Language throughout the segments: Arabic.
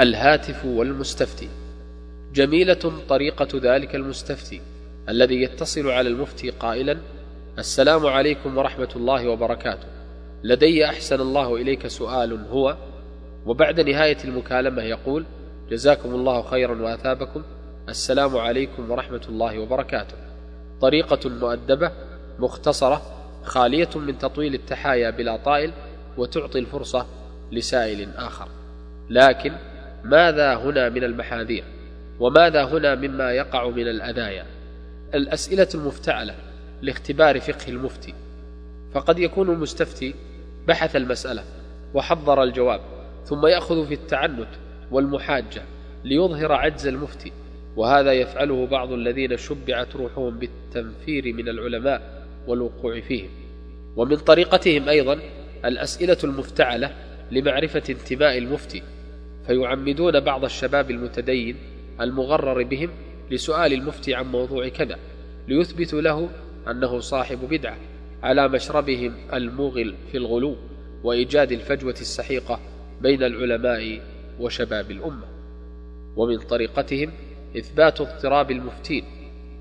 الهاتف والمستفتي. جميلة طريقة ذلك المستفتي الذي يتصل على المفتي قائلا السلام عليكم ورحمة الله وبركاته. لدي أحسن الله إليك سؤال هو. وبعد نهاية المكالمة يقول جزاكم الله خيرا وأثابكم. السلام عليكم ورحمة الله وبركاته. طريقة مؤدبة مختصرة خالية من تطويل التحايا بلا طائل وتعطي الفرصة لسائل آخر. لكن ماذا هنا من المحاذير؟ وماذا هنا مما يقع من الأذايا؟ الأسئلة المفتعلة لاختبار فقه المفتي. فقد يكون المستفتي بحث المسألة وحضر الجواب ثم يأخذ في التعنت والمحاجة ليظهر عجز المفتي. وهذا يفعله بعض الذين شبعت روحهم بالتنفير من العلماء والوقوع فيهم. ومن طريقتهم أيضا الأسئلة المفتعلة لمعرفة انتماء المفتي فيعمدون بعض الشباب المتدين المغرر بهم لسؤال المفتي عن موضوع كذا ليثبتوا له أنه صاحب بدعة على مشربهم الموغل في الغلو وإيجاد الفجوة السحيقة بين العلماء وشباب الأمة. ومن طريقتهم إثبات اضطراب المفتين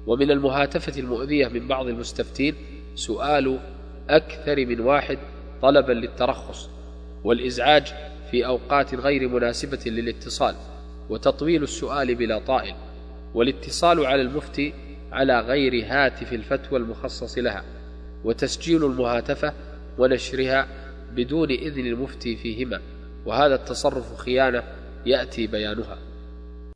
ومن المهاتفة المؤذية من بعض المستفتين سؤال أكثر من واحد طلبا للترخص والإزعاج في أوقات غير مناسبة للاتصال وتطويل السؤال بلا طائل والاتصال على المفتي على غير هاتف الفتوى المخصص لها وتسجيل المهاتفة ونشرها بدون إذن المفتي فيهما وهذا التصرف خيانة يأتي بيانها.